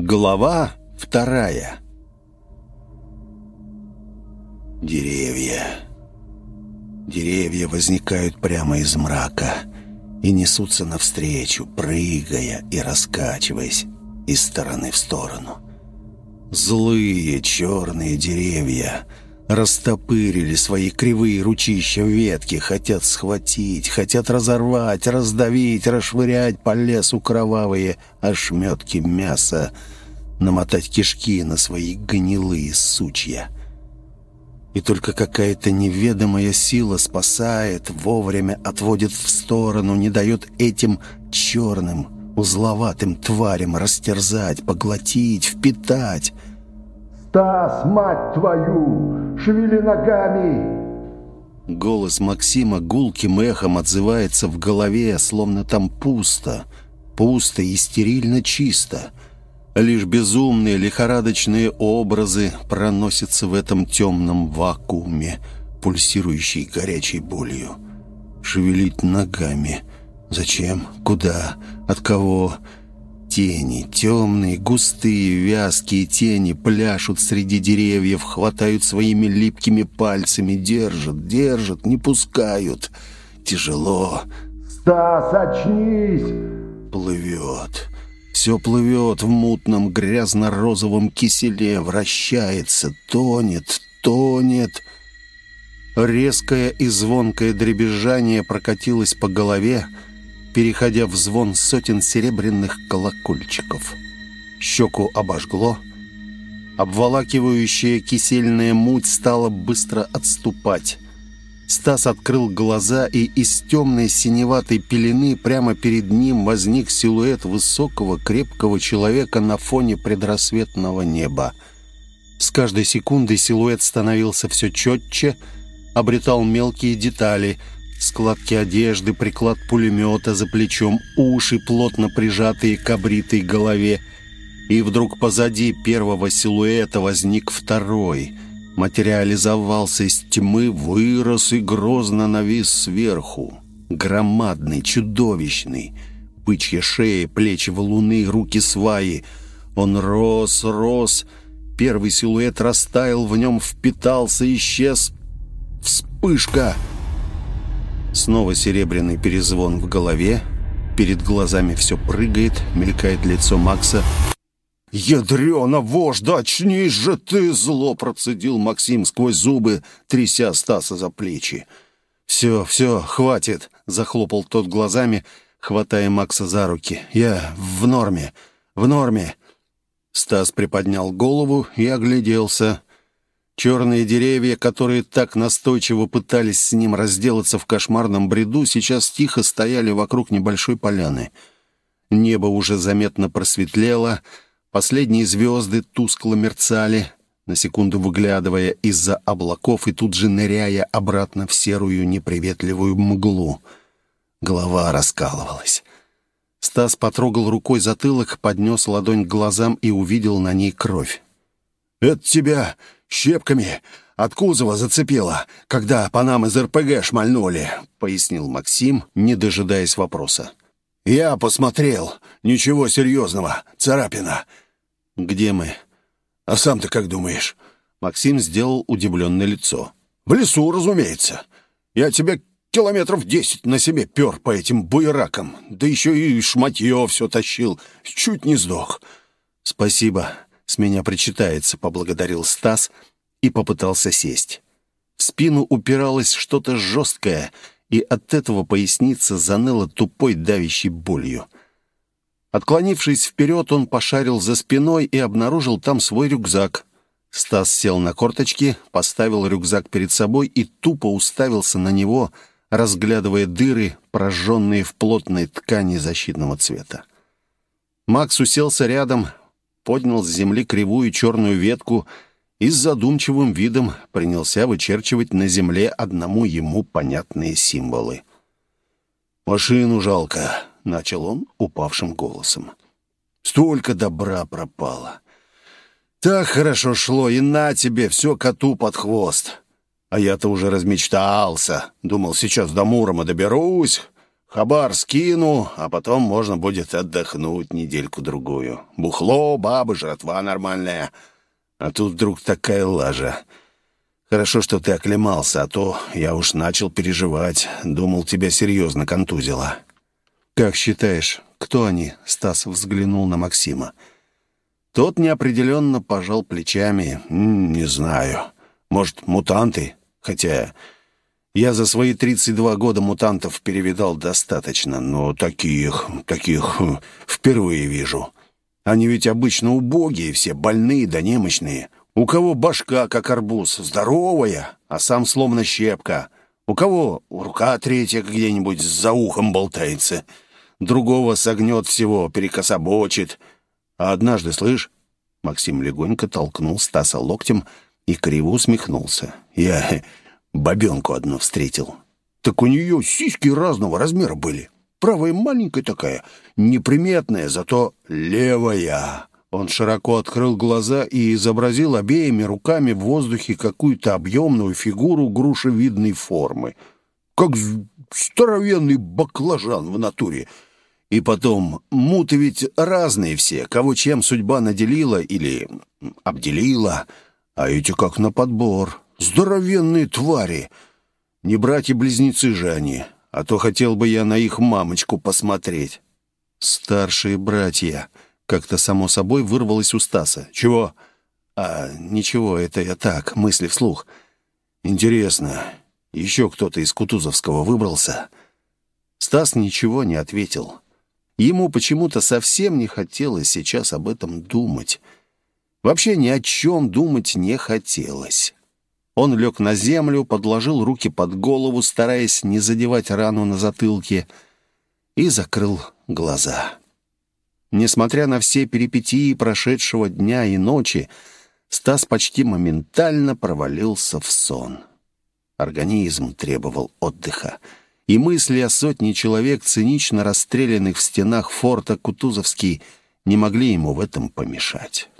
Глава вторая Деревья. Деревья возникают прямо из мрака и несутся навстречу, прыгая и раскачиваясь из стороны в сторону. Злые черные деревья растопырили свои кривые ручища ветки, хотят схватить, хотят разорвать, раздавить, расшвырять по лесу кровавые ошметки мяса, намотать кишки на свои гнилые сучья. И только какая-то неведомая сила спасает, вовремя отводит в сторону, не дает этим черным, узловатым тварям растерзать, поглотить, впитать. «Стас, мать твою! Шевели ногами!» Голос Максима гулким эхом отзывается в голове, словно там пусто. Пусто и стерильно чисто. Лишь безумные лихорадочные образы проносятся в этом темном вакууме, пульсирующей горячей болью. Шевелить ногами. Зачем? Куда? От кого? Тени, темные, густые, вязкие тени пляшут среди деревьев, хватают своими липкими пальцами, держат, держат, не пускают. Тяжело. «Стас, очнись!» Плывет. Все плывет в мутном грязно-розовом киселе, вращается, тонет, тонет. Резкое и звонкое дребезжание прокатилось по голове, переходя в звон сотен серебряных колокольчиков. Щеку обожгло. Обволакивающая кисельная муть стала быстро отступать. Стас открыл глаза, и из темной синеватой пелены прямо перед ним возник силуэт высокого, крепкого человека на фоне предрассветного неба. С каждой секундой силуэт становился все четче, обретал мелкие детали — Складки одежды, приклад пулемета за плечом, уши, плотно прижатые к обритой голове. И вдруг позади первого силуэта возник второй. Материализовался из тьмы, вырос и грозно навис сверху. Громадный, чудовищный. Бычья шея, плечи валуны, руки сваи. Он рос, рос. Первый силуэт растаял, в нем впитался, исчез. Вспышка! Вспышка! Снова серебряный перезвон в голове. Перед глазами все прыгает, мелькает лицо Макса. «Ядрена, вождь, очнись же ты!» Зло процедил Максим сквозь зубы, тряся Стаса за плечи. «Все, все, хватит!» — захлопал тот глазами, хватая Макса за руки. «Я в норме, в норме!» Стас приподнял голову и огляделся. Черные деревья, которые так настойчиво пытались с ним разделаться в кошмарном бреду, сейчас тихо стояли вокруг небольшой поляны. Небо уже заметно просветлело, последние звезды тускло мерцали, на секунду выглядывая из-за облаков и тут же ныряя обратно в серую неприветливую мглу. Голова раскалывалась. Стас потрогал рукой затылок, поднес ладонь к глазам и увидел на ней кровь. «Это тебя щепками от кузова зацепило, когда по нам из РПГ шмальнули», — пояснил Максим, не дожидаясь вопроса. «Я посмотрел. Ничего серьезного. Царапина». «Где мы?» «А сам ты как думаешь?» Максим сделал удивленное лицо. «В лесу, разумеется. Я тебе километров десять на себе пер по этим буеракам. Да еще и шматье все тащил. Чуть не сдох». «Спасибо с меня причитается», — поблагодарил Стас и попытался сесть. В спину упиралось что-то жесткое, и от этого поясница заныла тупой давящей болью. Отклонившись вперед, он пошарил за спиной и обнаружил там свой рюкзак. Стас сел на корточки, поставил рюкзак перед собой и тупо уставился на него, разглядывая дыры, прожженные в плотной ткани защитного цвета. Макс уселся рядом, поднял с земли кривую черную ветку и с задумчивым видом принялся вычерчивать на земле одному ему понятные символы. «Машину жалко», — начал он упавшим голосом. «Столько добра пропало. Так хорошо шло, и на тебе все коту под хвост. А я-то уже размечтался. Думал, сейчас до Мурома доберусь, Хабар скину, а потом можно будет отдохнуть недельку-другую. Бухло, бабы, жратва нормальная. А тут вдруг такая лажа. Хорошо, что ты оклемался, а то я уж начал переживать. Думал, тебя серьезно контузило. Как считаешь, кто они?» Стас взглянул на Максима. Тот неопределенно пожал плечами. «Не знаю. Может, мутанты? Хотя я за свои 32 года мутантов перевидал достаточно, но таких, таких впервые вижу. Они ведь обычно убогие, все больные да немощные. У кого башка, как арбуз, здоровая, а сам словно щепка. У кого рука третья где-нибудь за ухом болтается. Другого согнет всего, перекособочит. А однажды, слышь, Максим легонько толкнул Стаса локтем и криво усмехнулся. Я бабенку одну встретил. Так у нее сиськи разного размера были. Правая маленькая такая, неприметная, зато левая. Он широко открыл глаза и изобразил обеими руками в воздухе какую-то объемную фигуру грушевидной формы. Как здоровенный баклажан в натуре. И потом, муты ведь разные все, кого чем судьба наделила или обделила, а эти как на подбор. Здоровенные твари. Не братья-близнецы же они, а то хотел бы я на их мамочку посмотреть. Старшие братья. Как-то само собой вырвалось у Стаса. Чего? А, ничего, это я так, мысли вслух. Интересно, еще кто-то из Кутузовского выбрался? Стас ничего не ответил. Ему почему-то совсем не хотелось сейчас об этом думать. Вообще ни о чем думать не хотелось. Он лег на землю, подложил руки под голову, стараясь не задевать рану на затылке, и закрыл глаза. Несмотря на все перипетии прошедшего дня и ночи, Стас почти моментально провалился в сон. Организм требовал отдыха, и мысли о сотне человек, цинично расстрелянных в стенах форта Кутузовский, не могли ему в этом помешать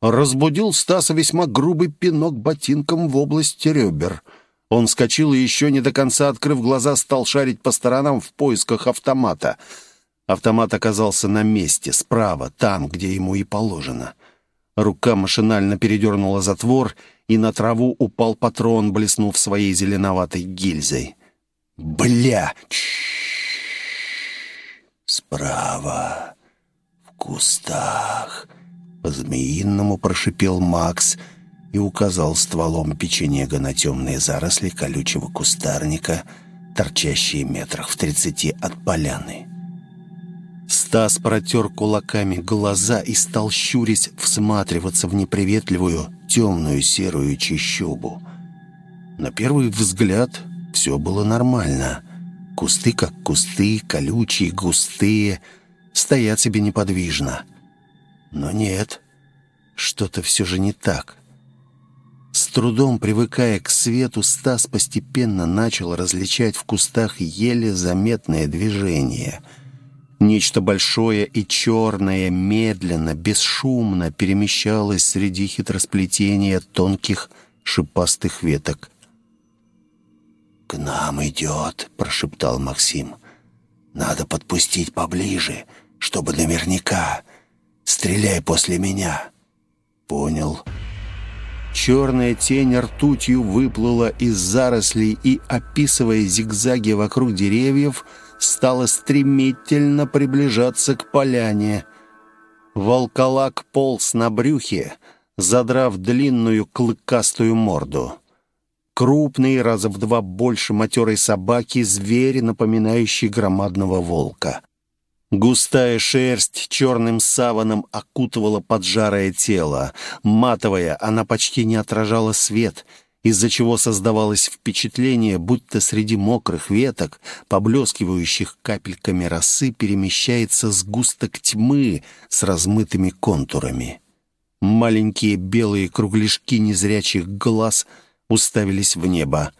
разбудил Стаса весьма грубый пинок ботинком в области ребер. Он вскочил и еще не до конца, открыв глаза, стал шарить по сторонам в поисках автомата. Автомат оказался на месте, справа, там, где ему и положено. Рука машинально передернула затвор, и на траву упал патрон, блеснув своей зеленоватой гильзой. «Бля!» «Справа, в кустах!» По-змеиному прошипел Макс и указал стволом печенега на темные заросли колючего кустарника, торчащие метрах в тридцати от поляны. Стас протер кулаками глаза и стал щурясь всматриваться в неприветливую темную серую чащобу. На первый взгляд все было нормально. Кусты как кусты, колючие, густые, стоят себе неподвижно — но нет, что-то все же не так. С трудом привыкая к свету, Стас постепенно начал различать в кустах еле заметное движение. Нечто большое и черное медленно, бесшумно перемещалось среди хитросплетения тонких шипастых веток. «К нам идет», — прошептал Максим. «Надо подпустить поближе, чтобы наверняка...» Стреляй после меня». «Понял». Черная тень ртутью выплыла из зарослей и, описывая зигзаги вокруг деревьев, стала стремительно приближаться к поляне. Волколак полз на брюхе, задрав длинную клыкастую морду. Крупный, раза в два больше матерой собаки, зверь, напоминающий громадного волка. Густая шерсть черным саваном окутывала поджарое тело. Матовая, она почти не отражала свет, из-за чего создавалось впечатление, будто среди мокрых веток, поблескивающих капельками росы, перемещается сгусток тьмы с размытыми контурами. Маленькие белые кругляшки незрячих глаз уставились в небо.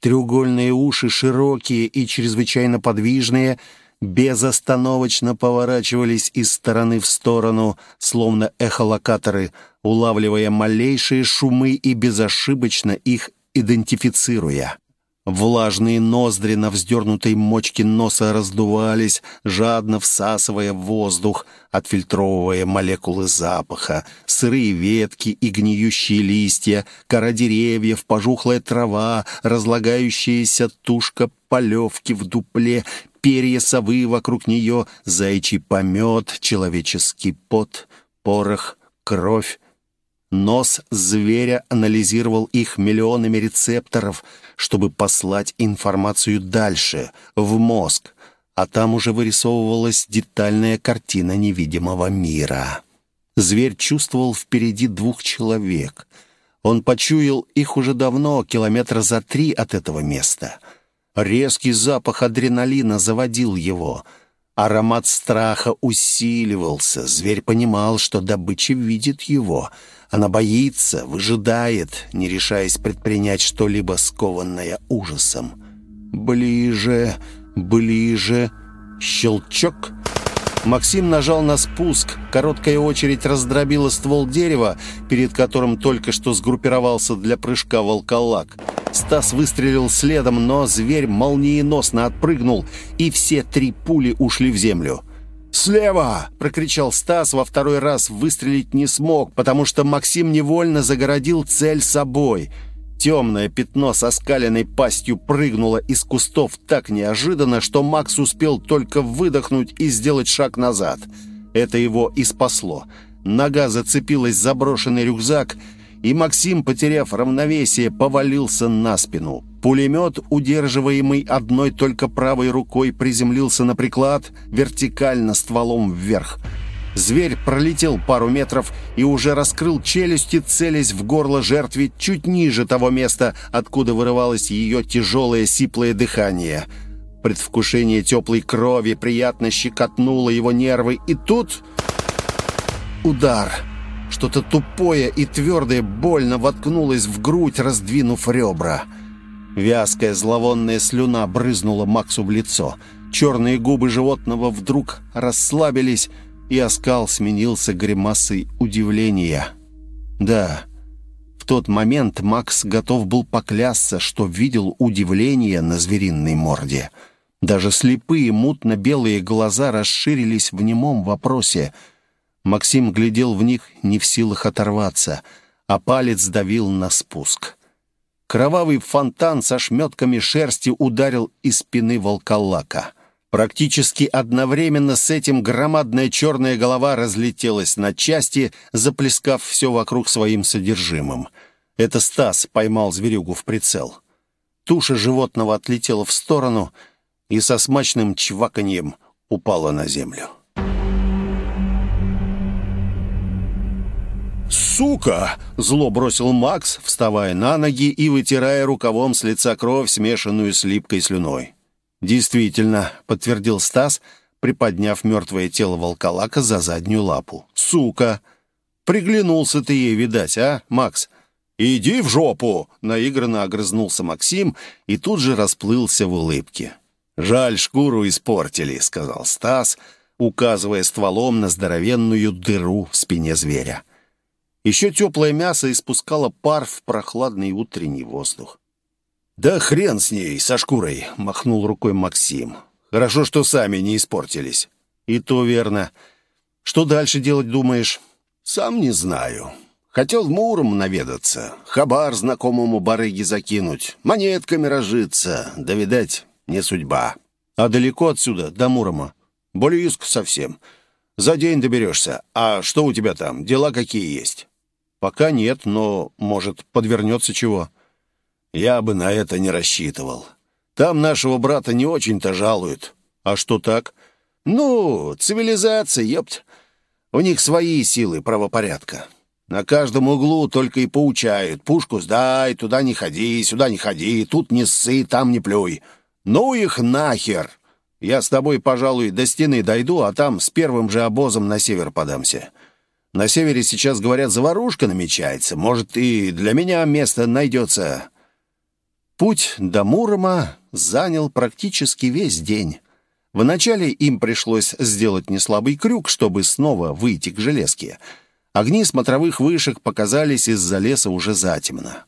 Треугольные уши, широкие и чрезвычайно подвижные — безостановочно поворачивались из стороны в сторону, словно эхолокаторы, улавливая малейшие шумы и безошибочно их идентифицируя. Влажные ноздри на вздернутой мочке носа раздувались, жадно всасывая воздух, отфильтровывая молекулы запаха, сырые ветки и гниющие листья, кора деревьев, пожухлая трава, разлагающаяся тушка полевки в дупле, перья совы вокруг нее, зайчий помет, человеческий пот, порох, кровь. Нос зверя анализировал их миллионами рецепторов, чтобы послать информацию дальше, в мозг, а там уже вырисовывалась детальная картина невидимого мира. Зверь чувствовал впереди двух человек. Он почуял их уже давно, километра за три от этого места. Резкий запах адреналина заводил его — Аромат страха усиливался. Зверь понимал, что добыча видит его. Она боится, выжидает, не решаясь предпринять что-либо скованное ужасом. «Ближе, ближе!» Щелчок! Максим нажал на спуск. Короткая очередь раздробила ствол дерева, перед которым только что сгруппировался для прыжка волколак. Стас выстрелил следом, но зверь молниеносно отпрыгнул, и все три пули ушли в землю. «Слева!» — прокричал Стас, во второй раз выстрелить не смог, потому что Максим невольно загородил цель собой. Темное пятно со скаленной пастью прыгнуло из кустов так неожиданно, что Макс успел только выдохнуть и сделать шаг назад. Это его и спасло. Нога зацепилась за брошенный рюкзак — и Максим, потеряв равновесие, повалился на спину. Пулемет, удерживаемый одной только правой рукой, приземлился на приклад вертикально стволом вверх. Зверь пролетел пару метров и уже раскрыл челюсти, целясь в горло жертве чуть ниже того места, откуда вырывалось ее тяжелое сиплое дыхание. Предвкушение теплой крови приятно щекотнуло его нервы, и тут... Удар! Что-то тупое и твердое больно воткнулось в грудь, раздвинув ребра. Вязкая зловонная слюна брызнула Максу в лицо. Черные губы животного вдруг расслабились, и оскал сменился гримасой удивления. Да, в тот момент Макс готов был поклясться, что видел удивление на звериной морде. Даже слепые мутно-белые глаза расширились в немом вопросе — Максим глядел в них, не в силах оторваться, а палец давил на спуск. Кровавый фонтан со шметками шерсти ударил из спины волколака. Практически одновременно с этим громадная черная голова разлетелась на части, заплескав все вокруг своим содержимым. Это Стас поймал зверюгу в прицел. Туша животного отлетела в сторону и со смачным чваканьем упала на землю. «Сука!» — зло бросил Макс, вставая на ноги и вытирая рукавом с лица кровь, смешанную с липкой слюной. «Действительно», — подтвердил Стас, приподняв мертвое тело волколака за заднюю лапу. «Сука! Приглянулся ты ей, видать, а, Макс?» «Иди в жопу!» — наигранно огрызнулся Максим и тут же расплылся в улыбке. «Жаль, шкуру испортили», — сказал Стас, указывая стволом на здоровенную дыру в спине зверя. Еще теплое мясо испускало пар в прохладный утренний воздух. «Да хрен с ней, со шкурой!» — махнул рукой Максим. «Хорошо, что сами не испортились». «И то верно. Что дальше делать, думаешь?» «Сам не знаю. Хотел в Муром наведаться, хабар знакомому барыге закинуть, монетками разжиться, да, видать, не судьба». «А далеко отсюда, до Мурома?» «Близко совсем. За день доберешься. А что у тебя там? Дела какие есть?» «Пока нет, но, может, подвернется чего». «Я бы на это не рассчитывал. Там нашего брата не очень-то жалуют». «А что так?» «Ну, цивилизация, ёпт. У них свои силы правопорядка. На каждом углу только и поучают. Пушку сдай, туда не ходи, сюда не ходи, тут не ссы, там не плюй. Ну их нахер! Я с тобой, пожалуй, до стены дойду, а там с первым же обозом на север подамся. На севере сейчас, говорят, заварушка намечается. Может, и для меня место найдется». Путь до Мурома занял практически весь день. Вначале им пришлось сделать неслабый крюк, чтобы снова выйти к железке. Огни смотровых вышек показались из-за леса уже затемно.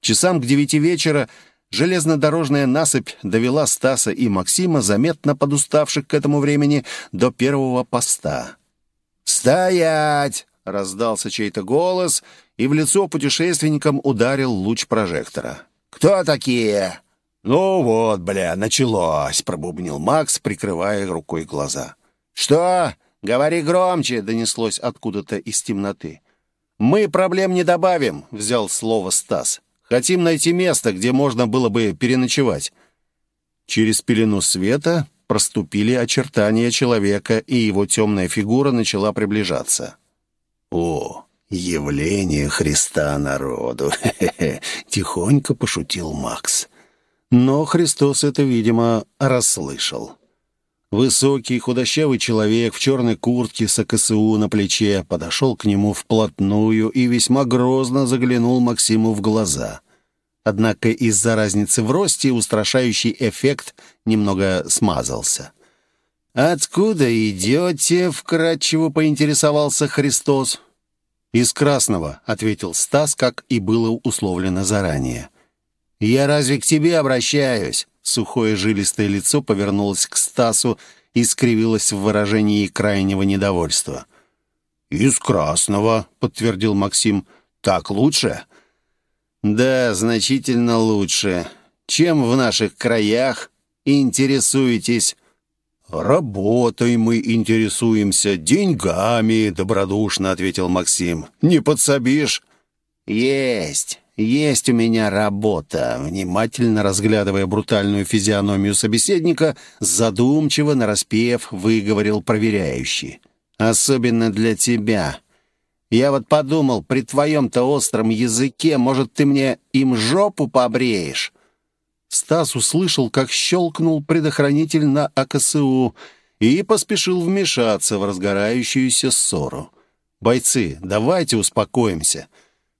Часам к девяти вечера железнодорожная насыпь довела Стаса и Максима, заметно подуставших к этому времени, до первого поста. «Стоять!» — раздался чей-то голос, и в лицо путешественникам ударил луч прожектора. «Кто такие?» «Ну вот, бля, началось!» — пробубнил Макс, прикрывая рукой глаза. «Что? Говори громче!» — донеслось откуда-то из темноты. «Мы проблем не добавим», — взял слово Стас. «Хотим найти место, где можно было бы переночевать». Через пелену света проступили очертания человека, и его темная фигура начала приближаться. «О, явление Христа народу!» — тихонько пошутил Макс. Но Христос это, видимо, расслышал. Высокий, худощавый человек в черной куртке с АКСУ на плече подошел к нему вплотную и весьма грозно заглянул Максиму в глаза. Однако из-за разницы в росте устрашающий эффект немного смазался. «Откуда идете?» — вкратчиво поинтересовался Христос. «Из Красного», — ответил Стас, как и было условлено заранее. «Я разве к тебе обращаюсь?» Сухое жилистое лицо повернулось к Стасу и скривилось в выражении крайнего недовольства. «Из красного», — подтвердил Максим. «Так лучше?» «Да, значительно лучше. Чем в наших краях интересуетесь?» «Работой мы интересуемся, деньгами», — добродушно ответил Максим. «Не подсобишь?» «Есть. «Есть у меня работа», — внимательно разглядывая брутальную физиономию собеседника, задумчиво, нараспев, выговорил проверяющий. «Особенно для тебя. Я вот подумал, при твоем-то остром языке, может, ты мне им жопу побреешь?» Стас услышал, как щелкнул предохранитель на АКСУ и поспешил вмешаться в разгорающуюся ссору. «Бойцы, давайте успокоимся».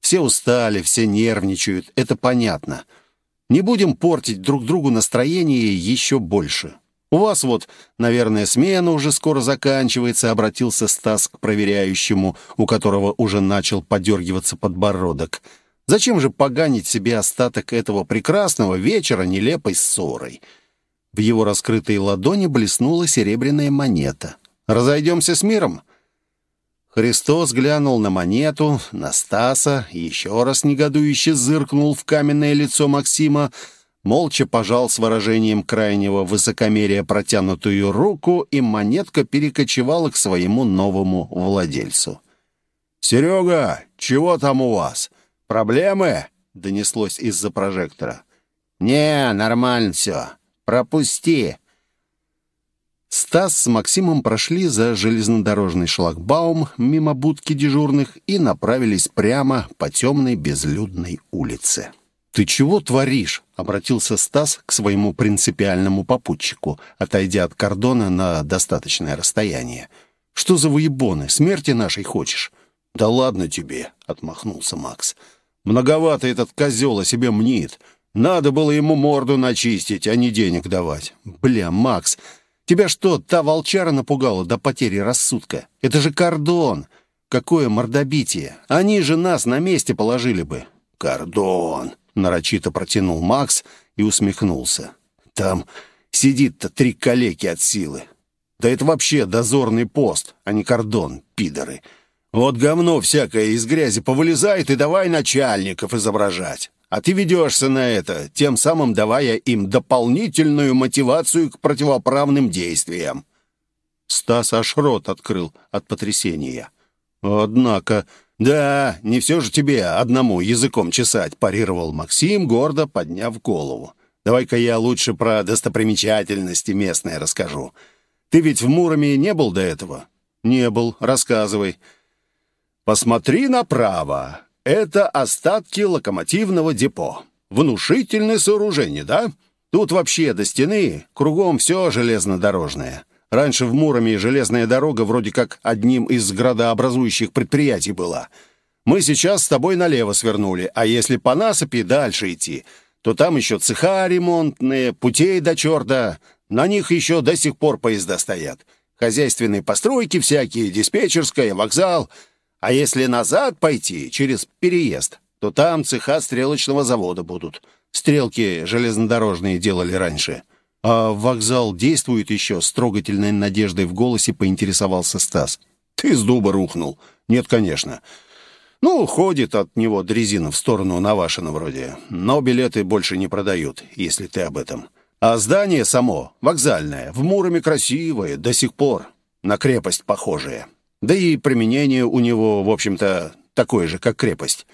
Все устали, все нервничают, это понятно. Не будем портить друг другу настроение еще больше. У вас вот, наверное, смена уже скоро заканчивается, обратился Стас к проверяющему, у которого уже начал подергиваться подбородок. Зачем же поганить себе остаток этого прекрасного вечера нелепой ссорой? В его раскрытой ладони блеснула серебряная монета. «Разойдемся с миром?» Христос глянул на монету, на Стаса, еще раз негодующе зыркнул в каменное лицо Максима, молча пожал с выражением крайнего высокомерия протянутую руку, и монетка перекочевала к своему новому владельцу. «Серега, чего там у вас? Проблемы?» — донеслось из-за прожектора. «Не, нормально все. Пропусти», Стас с Максимом прошли за железнодорожный шлагбаум мимо будки дежурных и направились прямо по темной безлюдной улице. «Ты чего творишь?» — обратился Стас к своему принципиальному попутчику, отойдя от кордона на достаточное расстояние. «Что за выебоны? Смерти нашей хочешь?» «Да ладно тебе!» — отмахнулся Макс. «Многовато этот козел о себе мнит. Надо было ему морду начистить, а не денег давать». «Бля, Макс, Тебя что, та волчара напугала до потери рассудка? Это же кордон! Какое мордобитие! Они же нас на месте положили бы!» «Кордон!» — нарочито протянул Макс и усмехнулся. «Там сидит-то три калеки от силы. Да это вообще дозорный пост, а не кордон, пидоры. Вот говно всякое из грязи повылезает и давай начальников изображать. А ты ведешься на это, тем самым давая им дополнительную мотивацию к противоправным действиям. Стас аж рот открыл от потрясения. «Однако...» «Да, не все же тебе одному языком чесать», — парировал Максим, гордо подняв голову. «Давай-ка я лучше про достопримечательности местные расскажу. Ты ведь в Муроме не был до этого?» «Не был. Рассказывай». «Посмотри направо. Это остатки локомотивного депо. Внушительное сооружение, да? Тут вообще до стены кругом все железнодорожное. Раньше в Муроме железная дорога вроде как одним из градообразующих предприятий была. Мы сейчас с тобой налево свернули, а если по насыпи дальше идти, то там еще цеха ремонтные, путей до черта. На них еще до сих пор поезда стоят. Хозяйственные постройки всякие, диспетчерская, вокзал — а если назад пойти, через переезд, то там цеха стрелочного завода будут. стрелки железнодорожные делали раньше. А вокзал действует еще?» С трогательной надеждой в голосе поинтересовался Стас. «Ты с дуба рухнул». «Нет, конечно». «Ну, ходит от него дрезина в сторону Навашина вроде. Но билеты больше не продают, если ты об этом. А здание само, вокзальное, в Муроме красивое, до сих пор. На крепость похожее. Да и применение у него, в общем-то, такое же, как крепость».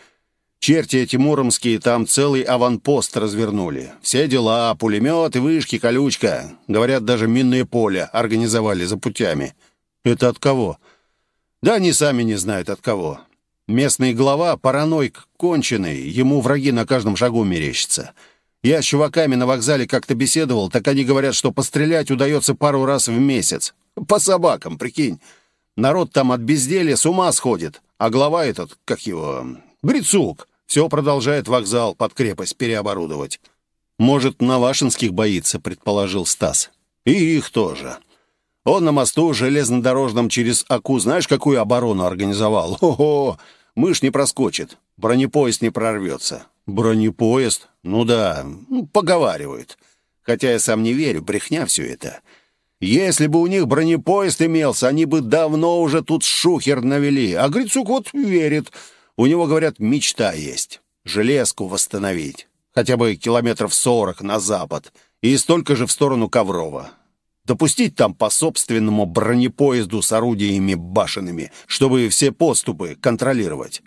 Черти эти муромские там целый аванпост развернули. Все дела, пулеметы, вышки, колючка. Говорят, даже минное поле организовали за путями. Это от кого? Да они сами не знают от кого. Местный глава, паранойк конченый, ему враги на каждом шагу мерещатся. Я с чуваками на вокзале как-то беседовал, так они говорят, что пострелять удается пару раз в месяц. По собакам, прикинь. Народ там от безделья с ума сходит. А глава этот, как его, Грицук все продолжает вокзал под крепость переоборудовать. Может, Навашинских боится, предположил Стас. И их тоже. Он на мосту железнодорожном через Аку знаешь, какую оборону организовал? Ого! Мышь не проскочит, бронепоезд не прорвется. Бронепоезд? Ну да, ну, поговаривают. Хотя я сам не верю, брехня все это. Если бы у них бронепоезд имелся, они бы давно уже тут шухер навели. А Грицук вот верит. У него, говорят, мечта есть — железку восстановить. Хотя бы километров сорок на запад и столько же в сторону Коврова. Допустить там по собственному бронепоезду с орудиями башенными, чтобы все поступы контролировать.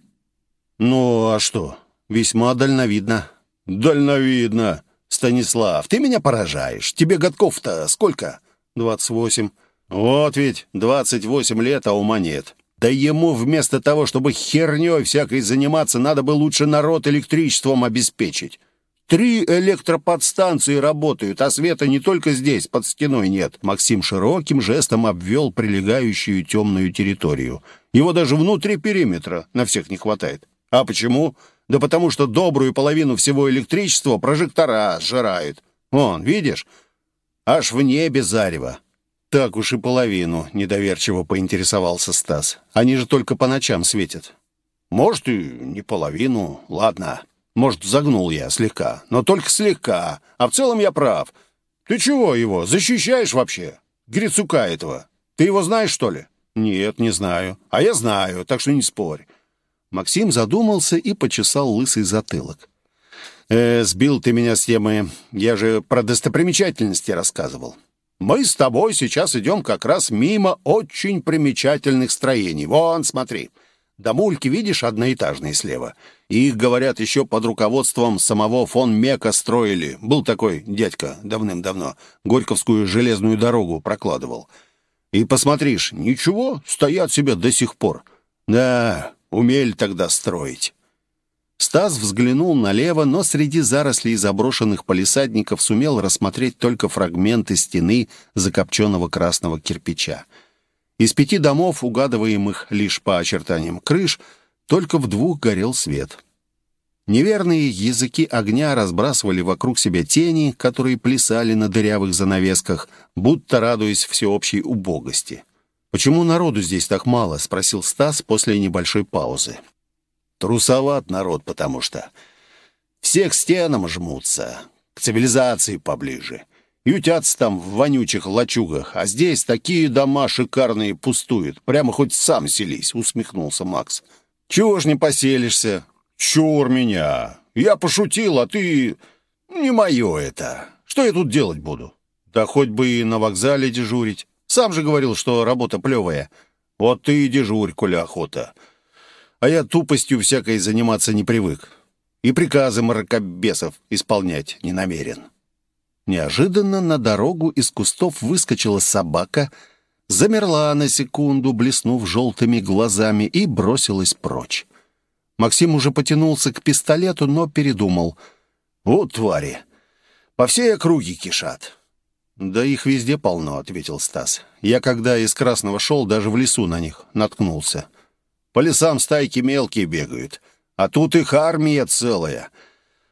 Ну, а что? Весьма дальновидно. Дальновидно. Станислав, ты меня поражаешь. Тебе годков-то сколько? Двадцать восемь. Вот ведь двадцать восемь лет, а ума нет. Да ему вместо того, чтобы херней всякой заниматься, надо бы лучше народ электричеством обеспечить. Три электроподстанции работают, а света не только здесь, под стеной нет. Максим широким жестом обвел прилегающую темную территорию. Его даже внутри периметра на всех не хватает. А почему? Да потому что добрую половину всего электричества прожектора сжирают. Вон, видишь? Аж в небе зарево. «Так уж и половину», — недоверчиво поинтересовался Стас. «Они же только по ночам светят». «Может, и не половину. Ладно. Может, загнул я слегка. Но только слегка. А в целом я прав. Ты чего его? Защищаешь вообще? Грицука этого. Ты его знаешь, что ли?» «Нет, не знаю. А я знаю, так что не спорь». Максим задумался и почесал лысый затылок. «Э, «Сбил ты меня с темы. Я же про достопримечательности рассказывал. Мы с тобой сейчас идем как раз мимо очень примечательных строений. Вон, смотри. Домульки, видишь, одноэтажные слева. их, говорят, еще под руководством самого фон Мека строили. Был такой дядька давным-давно. Горьковскую железную дорогу прокладывал. И посмотришь, ничего, стоят себе до сих пор. Да, умели тогда строить. Стас взглянул налево, но среди зарослей заброшенных палисадников сумел рассмотреть только фрагменты стены закопченного красного кирпича. Из пяти домов, угадываемых лишь по очертаниям крыш, только в двух горел свет. Неверные языки огня разбрасывали вокруг себя тени, которые плясали на дырявых занавесках, будто радуясь всеобщей убогости. «Почему народу здесь так мало?» — спросил Стас после небольшой паузы. Трусоват народ, потому что. Все к стенам жмутся, к цивилизации поближе. Ютятся там в вонючих лачугах, а здесь такие дома шикарные пустуют. Прямо хоть сам селись, усмехнулся Макс. Чего ж не поселишься? Чур меня. Я пошутил, а ты... Не мое это. Что я тут делать буду? Да хоть бы и на вокзале дежурить. Сам же говорил, что работа плевая. Вот ты и дежурь, коли охота а я тупостью всякой заниматься не привык. И приказы мракобесов исполнять не намерен. Неожиданно на дорогу из кустов выскочила собака, замерла на секунду, блеснув желтыми глазами, и бросилась прочь. Максим уже потянулся к пистолету, но передумал. «Вот твари! По всей округе кишат!» «Да их везде полно», — ответил Стас. «Я, когда из Красного шел, даже в лесу на них наткнулся». По лесам стайки мелкие бегают, а тут их армия целая.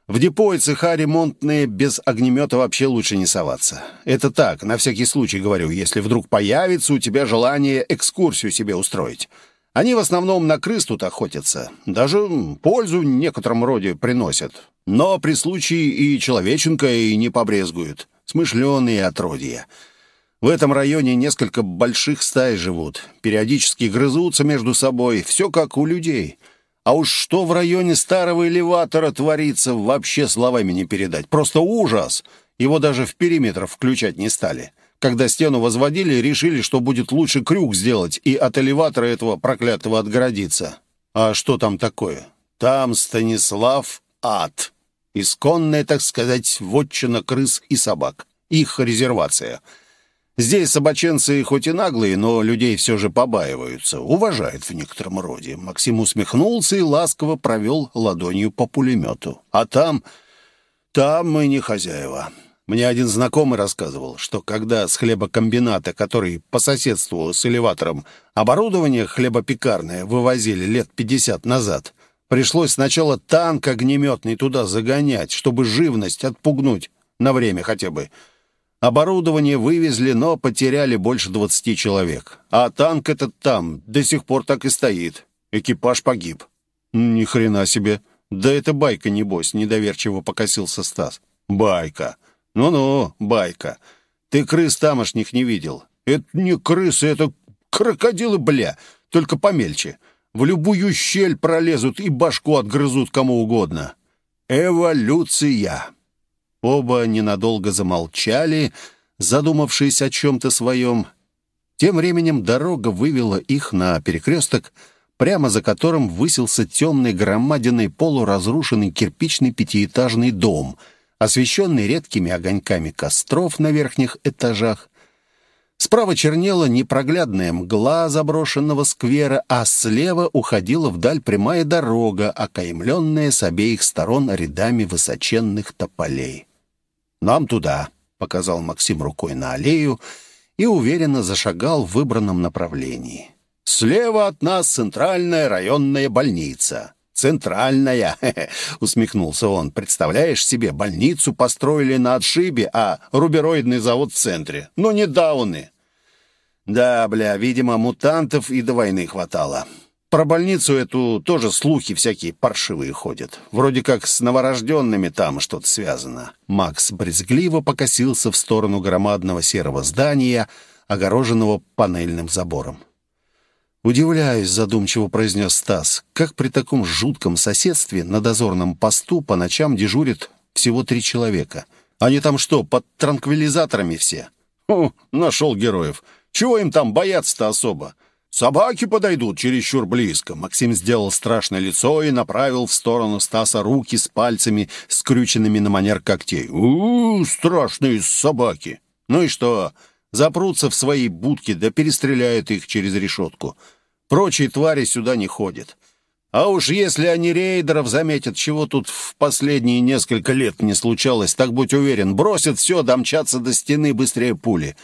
В депо и цеха ремонтные без огнемета вообще лучше не соваться. Это так, на всякий случай говорю, если вдруг появится у тебя желание экскурсию себе устроить. Они в основном на крыс тут охотятся. Даже пользу некотором роде приносят. Но при случае и человеченка и не побрезгуют. Смышленые отродья. В этом районе несколько больших стай живут. Периодически грызутся между собой. Все как у людей. А уж что в районе старого элеватора творится, вообще словами не передать. Просто ужас. Его даже в периметр включать не стали. Когда стену возводили, решили, что будет лучше крюк сделать и от элеватора этого проклятого отгородиться. А что там такое? Там Станислав ад. Исконная, так сказать, вотчина крыс и собак. Их резервация. Здесь собаченцы хоть и наглые, но людей все же побаиваются, уважают в некотором роде. Максим усмехнулся и ласково провел ладонью по пулемету. А там... там мы не хозяева. Мне один знакомый рассказывал, что когда с хлебокомбината, который по соседству с элеватором, оборудование хлебопекарное вывозили лет 50 назад, пришлось сначала танк огнеметный туда загонять, чтобы живность отпугнуть, на время хотя бы. Оборудование вывезли, но потеряли больше 20 человек. А танк этот там до сих пор так и стоит. Экипаж погиб. Ни хрена себе. Да это байка, небось, недоверчиво покосился Стас. Байка. «Ну-ну, байка, ты крыс тамошних не видел. Это не крысы, это крокодилы, бля, только помельче. В любую щель пролезут и башку отгрызут кому угодно. Эволюция!» Оба ненадолго замолчали, задумавшись о чем-то своем. Тем временем дорога вывела их на перекресток, прямо за которым высился темный громадиный полуразрушенный кирпичный пятиэтажный дом — освещенный редкими огоньками костров на верхних этажах. Справа чернела непроглядная мгла заброшенного сквера, а слева уходила вдаль прямая дорога, окаймленная с обеих сторон рядами высоченных тополей. «Нам туда», — показал Максим рукой на аллею и уверенно зашагал в выбранном направлении. «Слева от нас центральная районная больница. «Центральная», — усмехнулся он. «Представляешь себе, больницу построили на отшибе, а рубероидный завод в центре. Ну, не дауны». «Да, бля, видимо, мутантов и до войны хватало. Про больницу эту тоже слухи всякие паршивые ходят. Вроде как с новорожденными там что-то связано». Макс брезгливо покосился в сторону громадного серого здания, огороженного панельным забором. «Удивляюсь», — задумчиво произнес Стас, «как при таком жутком соседстве на дозорном посту по ночам дежурит всего три человека. Они там что, под транквилизаторами все?» «О, нашел героев. Чего им там бояться-то особо?» «Собаки подойдут чересчур близко». Максим сделал страшное лицо и направил в сторону Стаса руки с пальцами, скрюченными на манер когтей. у, -у страшные собаки! Ну и что? Запрутся в свои будки, да перестреляют их через решетку. Прочие твари сюда не ходят. А уж если они рейдеров заметят, чего тут в последние несколько лет не случалось, так будь уверен, бросят все, домчаться до стены быстрее пули.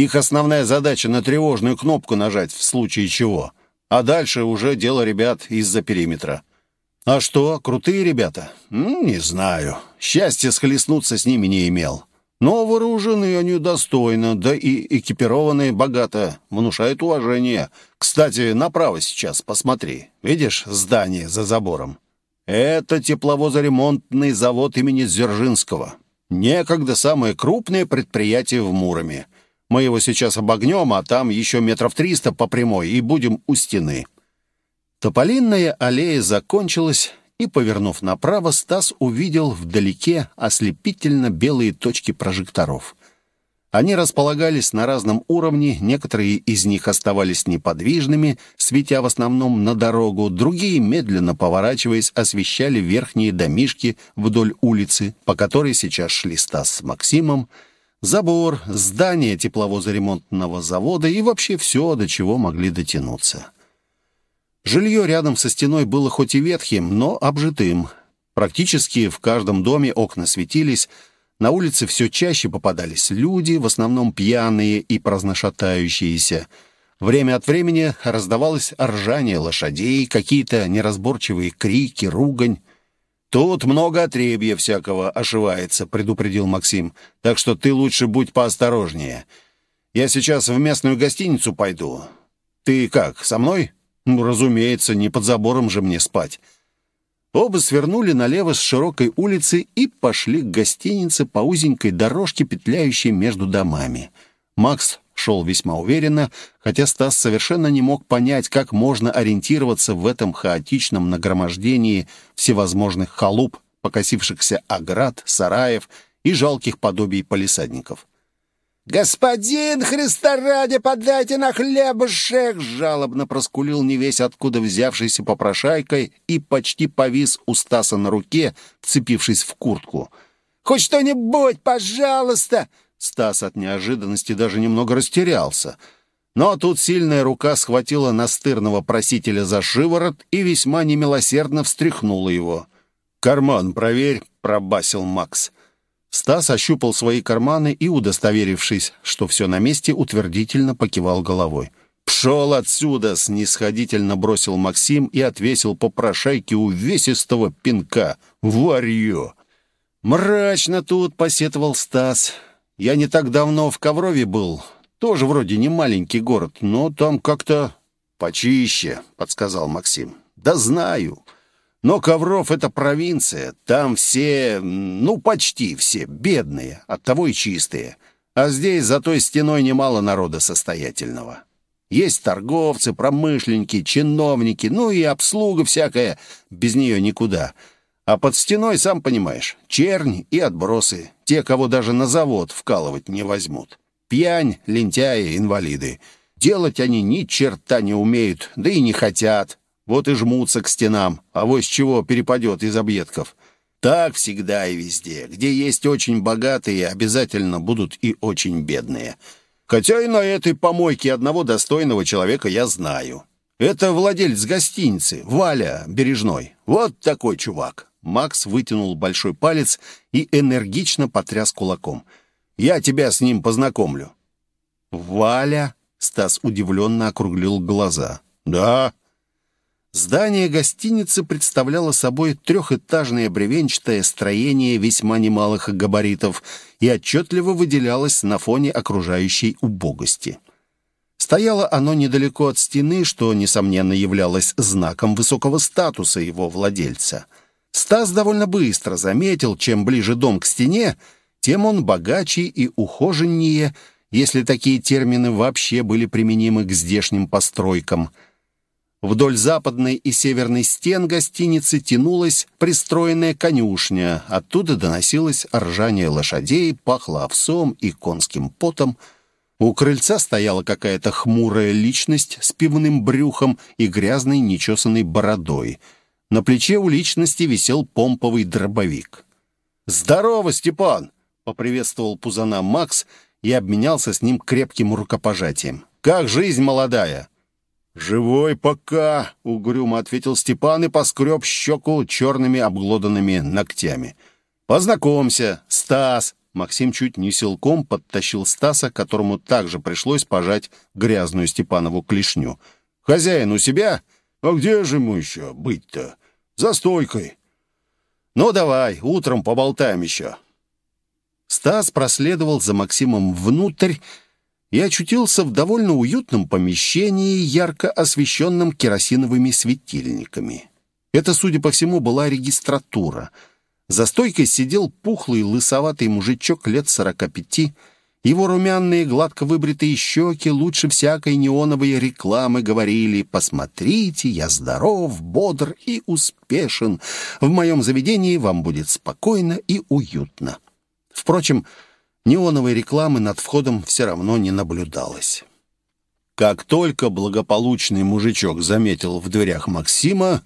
Их основная задача на тревожную кнопку нажать в случае чего. А дальше уже дело ребят из-за периметра. А что, крутые ребята? Не знаю. Счастья схлестнуться с ними не имел. Но вооружены они достойно, да и экипированы богато, внушают уважение. Кстати, направо сейчас посмотри. Видишь здание за забором? Это тепловозоремонтный завод имени Дзержинского. Некогда самое крупное предприятие в Муроме. Мы его сейчас обогнем, а там еще метров триста по прямой, и будем у стены». Тополинная аллея закончилась, и, повернув направо, Стас увидел вдалеке ослепительно белые точки прожекторов. Они располагались на разном уровне, некоторые из них оставались неподвижными, светя в основном на дорогу, другие, медленно поворачиваясь, освещали верхние домишки вдоль улицы, по которой сейчас шли Стас с Максимом, забор, здание тепловозоремонтного завода и вообще все, до чего могли дотянуться. Жилье рядом со стеной было хоть и ветхим, но обжитым. Практически в каждом доме окна светились, на улице все чаще попадались люди, в основном пьяные и праздношатающиеся. Время от времени раздавалось ржание лошадей, какие-то неразборчивые крики, ругань. «Тут много отребья всякого ошивается», — предупредил Максим. «Так что ты лучше будь поосторожнее. Я сейчас в местную гостиницу пойду. Ты как, со мной?» Ну, разумеется, не под забором же мне спать. Оба свернули налево с широкой улицы и пошли к гостинице по узенькой дорожке, петляющей между домами. Макс шел весьма уверенно, хотя Стас совершенно не мог понять, как можно ориентироваться в этом хаотичном нагромождении всевозможных халуп, покосившихся оград, сараев и жалких подобий полисадников. «Господин Христа ради, подайте на хлебушек!» Жалобно проскулил не весь откуда взявшийся попрошайкой и почти повис у Стаса на руке, вцепившись в куртку. «Хоть что-нибудь, пожалуйста!» Стас от неожиданности даже немного растерялся. Но тут сильная рука схватила настырного просителя за шиворот и весьма немилосердно встряхнула его. «Карман проверь», — пробасил Макс. Стас ощупал свои карманы и, удостоверившись, что все на месте, утвердительно покивал головой. «Пшел отсюда!» — снисходительно бросил Максим и отвесил по прошайке увесистого пинка. «Варье!» «Мрачно тут!» — посетовал Стас. «Я не так давно в Коврове был. Тоже вроде не маленький город, но там как-то почище», — подсказал Максим. «Да знаю. Но Ковров — это провинция. Там все, ну, почти все, бедные, оттого и чистые. А здесь за той стеной немало народа состоятельного. Есть торговцы, промышленники, чиновники, ну и обслуга всякая. Без нее никуда. А под стеной, сам понимаешь, чернь и отбросы. Те, кого даже на завод вкалывать не возьмут. Пьянь, лентяи, инвалиды. Делать они ни черта не умеют, да и не хотят. Вот и жмутся к стенам, а вот с чего перепадет из объедков. Так всегда и везде. Где есть очень богатые, обязательно будут и очень бедные. Хотя и на этой помойке одного достойного человека я знаю. Это владелец гостиницы, Валя Бережной. Вот такой чувак. Макс вытянул большой палец и энергично потряс кулаком. «Я тебя с ним познакомлю». «Валя?» — Стас удивленно округлил глаза. «Да, Здание гостиницы представляло собой трехэтажное бревенчатое строение весьма немалых габаритов и отчетливо выделялось на фоне окружающей убогости. Стояло оно недалеко от стены, что, несомненно, являлось знаком высокого статуса его владельца. Стас довольно быстро заметил, чем ближе дом к стене, тем он богаче и ухоженнее, если такие термины вообще были применимы к здешним постройкам – Вдоль западной и северной стен гостиницы тянулась пристроенная конюшня. Оттуда доносилось ржание лошадей, пахло овсом и конским потом. У крыльца стояла какая-то хмурая личность с пивным брюхом и грязной нечесанной бородой. На плече у личности висел помповый дробовик. «Здорово, Степан!» — поприветствовал Пузана Макс и обменялся с ним крепким рукопожатием. «Как жизнь молодая?» «Живой пока», — угрюмо ответил Степан и поскреб щеку черными обглоданными ногтями. «Познакомься, Стас». Максим чуть не силком подтащил Стаса, которому также пришлось пожать грязную Степанову клешню. «Хозяин у себя? А где же ему еще быть-то? За стойкой». «Ну, давай, утром поболтаем еще». Стас проследовал за Максимом внутрь, и очутился в довольно уютном помещении, ярко освещенном керосиновыми светильниками. Это, судя по всему, была регистратура. За стойкой сидел пухлый лысоватый мужичок лет сорока пяти. Его румяные, гладко выбритые щеки лучше всякой неоновой рекламы говорили «Посмотрите, я здоров, бодр и успешен. В моем заведении вам будет спокойно и уютно». Впрочем, Неоновой рекламы над входом все равно не наблюдалось. Как только благополучный мужичок заметил в дверях Максима,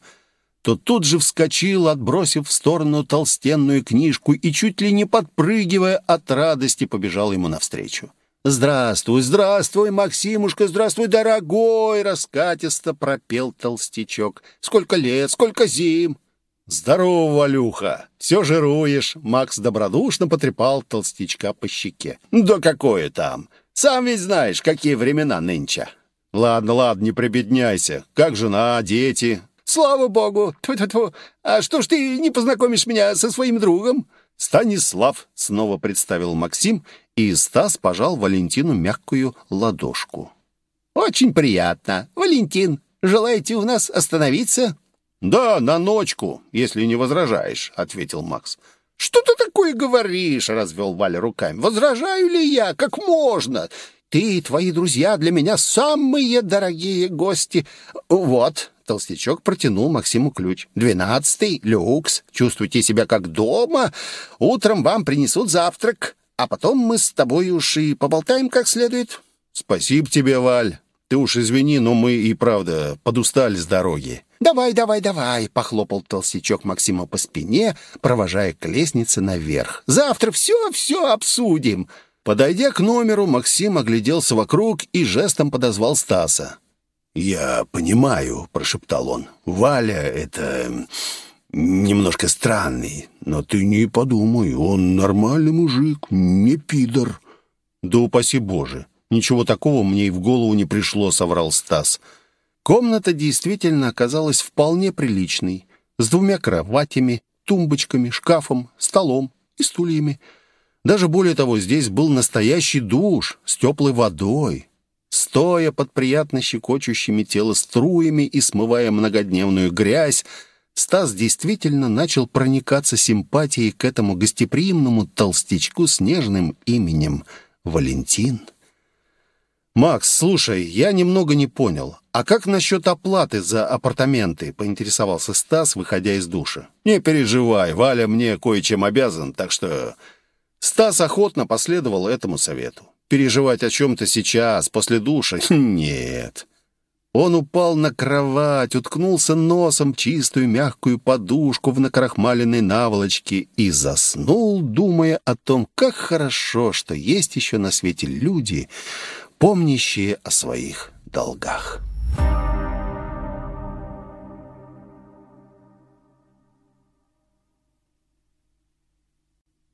то тут же вскочил, отбросив в сторону толстенную книжку и, чуть ли не подпрыгивая от радости, побежал ему навстречу. «Здравствуй, здравствуй, Максимушка, здравствуй, дорогой!» Раскатисто пропел толстячок. «Сколько лет, сколько зим!» «Здорово, Валюха! Все жируешь!» Макс добродушно потрепал толстячка по щеке. «Да какое там! Сам ведь знаешь, какие времена нынче!» «Ладно, ладно, не прибедняйся. Как жена, дети?» «Слава богу! Тьфу -тьфу -тьфу. А что ж ты не познакомишь меня со своим другом?» «Станислав», — снова представил Максим, и Стас пожал Валентину мягкую ладошку. «Очень приятно. Валентин, желаете у нас остановиться?» «Да, на ночку, если не возражаешь», — ответил Макс. «Что ты такое говоришь?» — развел Валя руками. «Возражаю ли я? Как можно? Ты и твои друзья для меня самые дорогие гости. Вот». Толстячок протянул Максиму ключ. «Двенадцатый, люкс. Чувствуйте себя как дома. Утром вам принесут завтрак, а потом мы с тобой уж и поболтаем как следует». «Спасибо тебе, Валь. Ты уж извини, но мы и правда подустали с дороги». «Давай, давай, давай!» — похлопал толстячок Максима по спине, провожая к лестнице наверх. «Завтра все-все обсудим!» Подойдя к номеру, Максим огляделся вокруг и жестом подозвал Стаса. «Я понимаю», — прошептал он. «Валя — это немножко странный, но ты не подумай, он нормальный мужик, не пидор». «Да упаси Боже! Ничего такого мне и в голову не пришло», — соврал Стас. Комната действительно оказалась вполне приличной, с двумя кроватями, тумбочками, шкафом, столом и стульями. Даже более того, здесь был настоящий душ с теплой водой. Стоя под приятно щекочущими тело струями и смывая многодневную грязь, Стас действительно начал проникаться симпатией к этому гостеприимному толстячку с нежным именем Валентин. «Макс, слушай, я немного не понял. А как насчет оплаты за апартаменты?» — поинтересовался Стас, выходя из душа. «Не переживай, Валя мне кое-чем обязан, так что...» Стас охотно последовал этому совету. «Переживать о чем-то сейчас, после душа? Нет». Он упал на кровать, уткнулся носом в чистую мягкую подушку в накрахмаленной наволочке и заснул, думая о том, как хорошо, что есть еще на свете люди, помнящие о своих долгах.